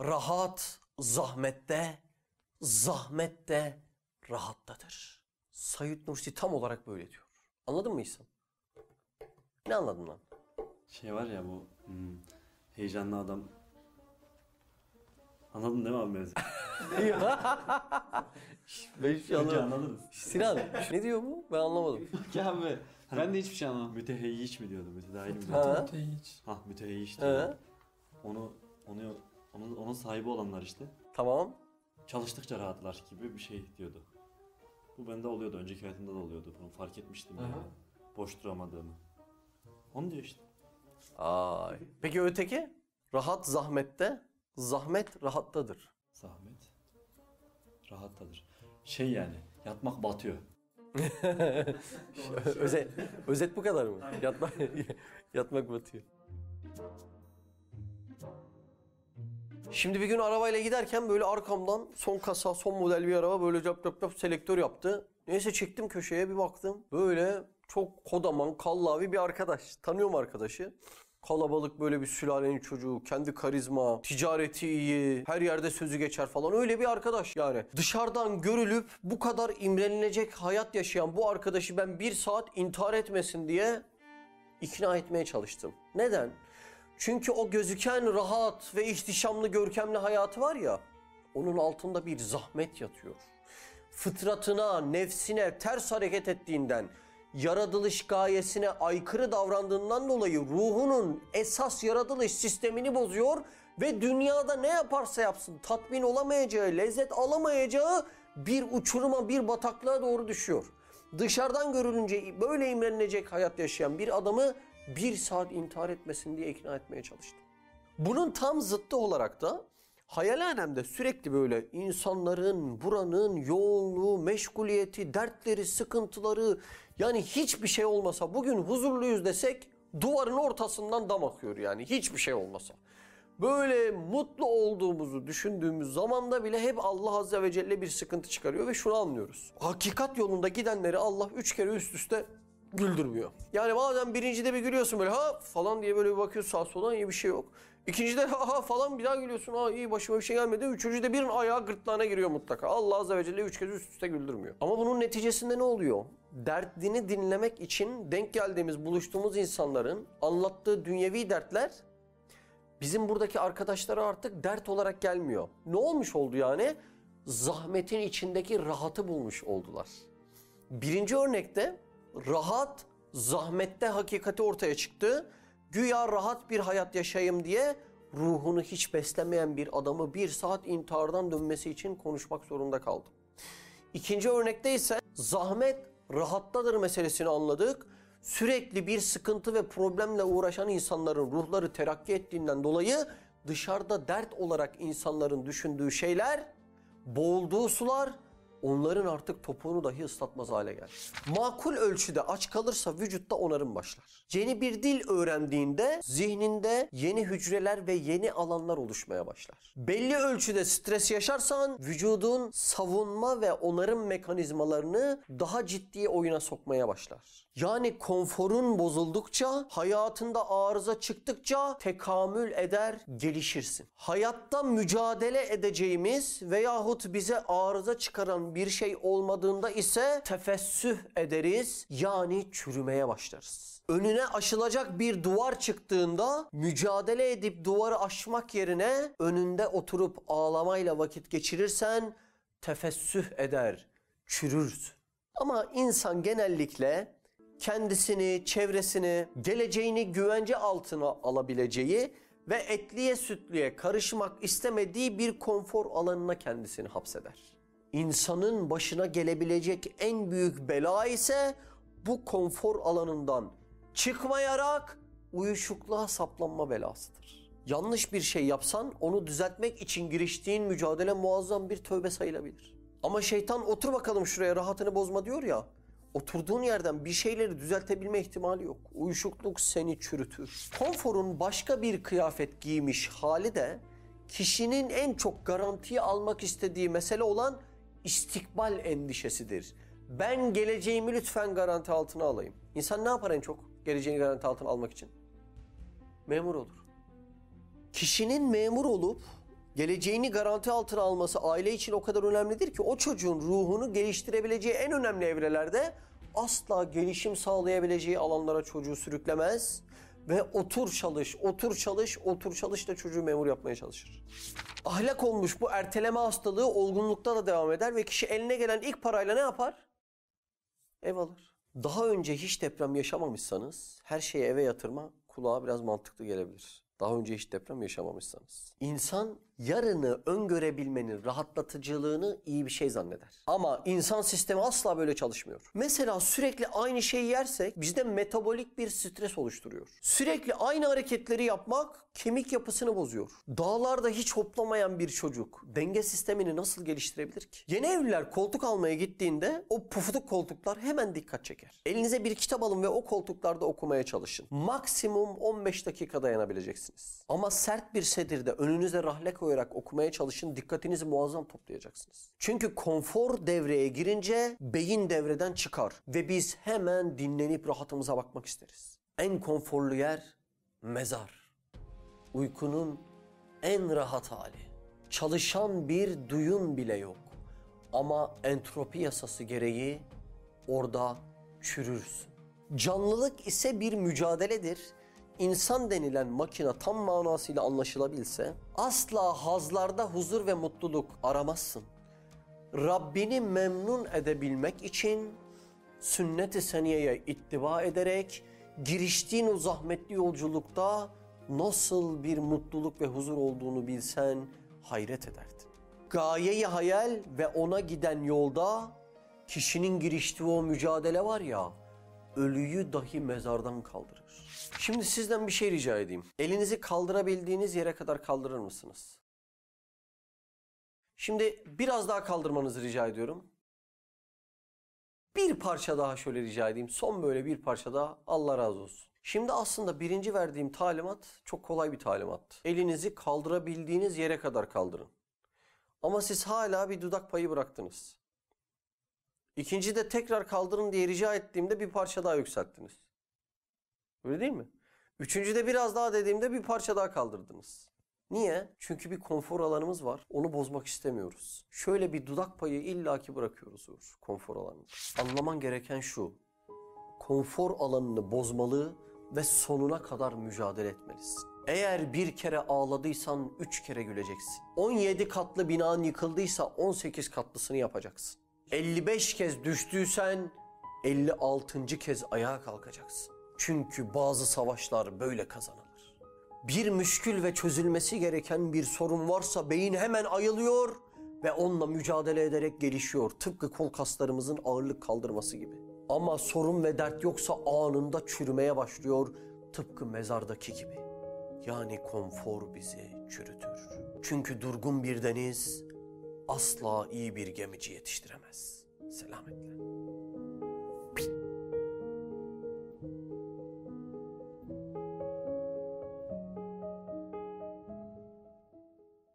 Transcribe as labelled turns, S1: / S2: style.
S1: Rahat zahmette, zahmet de rahattadır. Said Nursi tam olarak böyle diyor. Anladın mı İhsan? Ne anladın lan?
S2: Şey var ya bu hmm, heyecanlı adam. Anladın değil mi abi mevzu?
S1: Ben hiçbir şey
S2: Önce
S1: anlamadım.
S2: anladınız.
S1: Sinan ne diyor bu? Ben anlamadım.
S3: Ya abi ben de hiçbir şey anlamadım.
S2: Müteheyyiç mi diyordu? Mütedahil mi diyordu?
S1: Ha?
S4: Hiç.
S2: Hah müteheyyiç
S1: He.
S2: diyordu. Onu, onu, onun, onun sahibi olanlar işte.
S1: Tamam.
S2: Çalıştıkça rahatlar gibi bir şey diyordu. Bu bende oluyordu. Önceki hayatımda da oluyordu. Bunu fark etmiştim yani. Boş duramadığımı. Onu diyor işte.
S1: Ay. Peki öteki? Rahat zahmette, zahmet rahattadır.
S2: Zahmet rahattadır. Şey yani yatmak batıyor.
S1: özet, özet bu kadar mı? Yatmak, yatmak batıyor. Şimdi bir gün arabayla giderken böyle arkamdan son kasa, son model bir araba böyle cap cap cap selektör yaptı. Neyse çektim köşeye bir baktım. Böyle çok kodaman, kallavi bir arkadaş. Tanıyorum arkadaşı. Kalabalık böyle bir sülalenin çocuğu, kendi karizma, ticareti iyi, her yerde sözü geçer falan öyle bir arkadaş yani. Dışarıdan görülüp bu kadar imrenilecek hayat yaşayan bu arkadaşı ben bir saat intihar etmesin diye ikna etmeye çalıştım. Neden? Çünkü o gözüken rahat ve ihtişamlı görkemli hayatı var ya, onun altında bir zahmet yatıyor. Fıtratına, nefsine ters hareket ettiğinden, yaratılış gayesine aykırı davrandığından dolayı ruhunun esas yaratılış sistemini bozuyor ve dünyada ne yaparsa yapsın tatmin olamayacağı, lezzet alamayacağı bir uçuruma, bir bataklığa doğru düşüyor. Dışarıdan görülünce böyle imrenilecek hayat yaşayan bir adamı bir saat intihar etmesin diye ikna etmeye çalıştım. Bunun tam zıttı olarak da hayalhanemde sürekli böyle insanların buranın yoğunluğu, meşguliyeti, dertleri, sıkıntıları yani hiçbir şey olmasa bugün huzurluyuz desek duvarın ortasından dam akıyor yani hiçbir şey olmasa. Böyle mutlu olduğumuzu düşündüğümüz zamanda bile hep Allah Azze ve Celle bir sıkıntı çıkarıyor ve şunu anlıyoruz. Hakikat yolunda gidenleri Allah üç kere üst üste güldürmüyor. Yani bazen birincide bir gülüyorsun böyle ha falan diye böyle bir bakıyorsun sağa sola iyi bir şey yok. İkincide ha ha falan bir daha gülüyorsun ha iyi başıma bir şey gelmedi. Üçüncüde birinin ayağı gırtlağına giriyor mutlaka. Allah Azze ve Celle üç kez üst üste güldürmüyor. Ama bunun neticesinde ne oluyor? Derdini dinlemek için denk geldiğimiz, buluştuğumuz insanların anlattığı dünyevi dertler bizim buradaki arkadaşlara artık dert olarak gelmiyor. Ne olmuş oldu yani? Zahmetin içindeki rahatı bulmuş oldular. Birinci örnekte rahat zahmette hakikati ortaya çıktı. Güya rahat bir hayat yaşayayım diye ruhunu hiç beslemeyen bir adamı bir saat intihardan dönmesi için konuşmak zorunda kaldım. İkinci örnekte ise zahmet rahattadır meselesini anladık. Sürekli bir sıkıntı ve problemle uğraşan insanların ruhları terakki ettiğinden dolayı dışarıda dert olarak insanların düşündüğü şeyler, boğulduğu sular onların artık topuğunu dahi ıslatmaz hale geldi. Makul ölçüde aç kalırsa vücutta onarım başlar. Yeni bir dil öğrendiğinde zihninde yeni hücreler ve yeni alanlar oluşmaya başlar. Belli ölçüde stres yaşarsan vücudun savunma ve onarım mekanizmalarını daha ciddi oyuna sokmaya başlar. Yani konforun bozuldukça, hayatında arıza çıktıkça tekamül eder, gelişirsin. Hayatta mücadele edeceğimiz veyahut bize arıza çıkaran bir şey olmadığında ise tefessüh ederiz yani çürümeye başlarız. Önüne aşılacak bir duvar çıktığında mücadele edip duvarı aşmak yerine önünde oturup ağlamayla vakit geçirirsen tefessüh eder, çürürsün. Ama insan genellikle kendisini, çevresini, geleceğini güvence altına alabileceği ve etliye sütlüye karışmak istemediği bir konfor alanına kendisini hapseder. İnsanın başına gelebilecek en büyük bela ise bu konfor alanından çıkmayarak uyuşukluğa saplanma belasıdır. Yanlış bir şey yapsan onu düzeltmek için giriştiğin mücadele muazzam bir tövbe sayılabilir. Ama şeytan otur bakalım şuraya rahatını bozma diyor ya. Oturduğun yerden bir şeyleri düzeltebilme ihtimali yok. Uyuşukluk seni çürütür. Konforun başka bir kıyafet giymiş hali de kişinin en çok garantiye almak istediği mesele olan istikbal endişesidir. Ben geleceğimi lütfen garanti altına alayım. İnsan ne yapar en çok geleceğini garanti altına almak için? Memur olur. Kişinin memur olup geleceğini garanti altına alması aile için o kadar önemlidir ki o çocuğun ruhunu geliştirebileceği en önemli evrelerde asla gelişim sağlayabileceği alanlara çocuğu sürüklemez ve otur çalış, otur çalış, otur çalış da çocuğu memur yapmaya çalışır. Ahlak olmuş bu erteleme hastalığı olgunlukta da devam eder ve kişi eline gelen ilk parayla ne yapar? Ev alır. Daha önce hiç deprem yaşamamışsanız her şeyi eve yatırma kulağa biraz mantıklı gelebilir. Daha önce hiç deprem yaşamamışsanız. İnsan yarını öngörebilmenin rahatlatıcılığını iyi bir şey zanneder. Ama insan sistemi asla böyle çalışmıyor. Mesela sürekli aynı şeyi yersek bizde metabolik bir stres oluşturuyor. Sürekli aynı hareketleri yapmak kemik yapısını bozuyor. Dağlarda hiç hoplamayan bir çocuk denge sistemini nasıl geliştirebilir ki? Yeni evliler koltuk almaya gittiğinde o pufuduk koltuklar hemen dikkat çeker. Elinize bir kitap alın ve o koltuklarda okumaya çalışın. Maksimum 15 dakika dayanabileceksiniz. Ama sert bir sedirde önünüze rahle koyarak okumaya çalışın. Dikkatinizi muazzam toplayacaksınız. Çünkü konfor devreye girince beyin devreden çıkar ve biz hemen dinlenip rahatımıza bakmak isteriz. En konforlu yer mezar uykunun en rahat hali. Çalışan bir duyun bile yok. Ama entropi yasası gereği orada çürürsün. Canlılık ise bir mücadeledir. İnsan denilen makine tam manasıyla anlaşılabilse asla hazlarda huzur ve mutluluk aramazsın. Rabbini memnun edebilmek için sünnet-i seniyeye ittiba ederek giriştiğin o zahmetli yolculukta nasıl bir mutluluk ve huzur olduğunu bilsen hayret ederdin. Gayeyi hayal ve ona giden yolda kişinin giriştiği o mücadele var ya ölüyü dahi mezardan kaldırır. Şimdi sizden bir şey rica edeyim. Elinizi kaldırabildiğiniz yere kadar kaldırır mısınız? Şimdi biraz daha kaldırmanızı rica ediyorum. Bir parça daha şöyle rica edeyim. Son böyle bir parça daha. Allah razı olsun. Şimdi aslında birinci verdiğim talimat çok kolay bir talimat. Elinizi kaldırabildiğiniz yere kadar kaldırın. Ama siz hala bir dudak payı bıraktınız. İkinci de tekrar kaldırın diye rica ettiğimde bir parça daha yükselttiniz. Öyle değil mi? Üçüncü de biraz daha dediğimde bir parça daha kaldırdınız. Niye? Çünkü bir konfor alanımız var. Onu bozmak istemiyoruz. Şöyle bir dudak payı illaki bırakıyoruz Uğur, konfor alanını. Anlaman gereken şu. Konfor alanını bozmalı ve sonuna kadar mücadele etmelisin. Eğer bir kere ağladıysan üç kere güleceksin. 17 katlı binan yıkıldıysa 18 katlısını yapacaksın. 55 kez düştüysen 56. kez ayağa kalkacaksın. Çünkü bazı savaşlar böyle kazanılır. Bir müşkül ve çözülmesi gereken bir sorun varsa beyin hemen ayılıyor ve onunla mücadele ederek gelişiyor. Tıpkı kol kaslarımızın ağırlık kaldırması gibi. Ama sorun ve dert yoksa anında çürümeye başlıyor tıpkı mezardaki gibi. Yani konfor bizi çürütür. Çünkü durgun bir deniz asla iyi bir gemici yetiştiremez. Selametle.